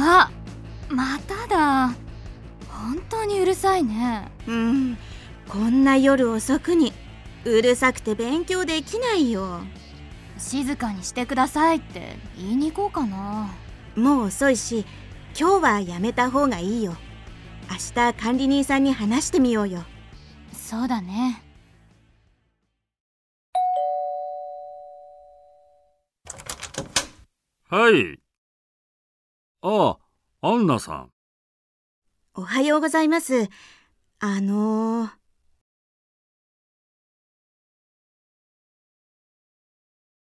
あまただ。本当にうるさいね。うんこんな夜遅くにうるさくて勉強できないよ。静かにしてくださいって言いに行こうかな。もう遅いし今日はやめた方がいいよ。明日管理人さんに話してみようよ。そうだね。はい。ああ、アンナさん。おはようございますあのー、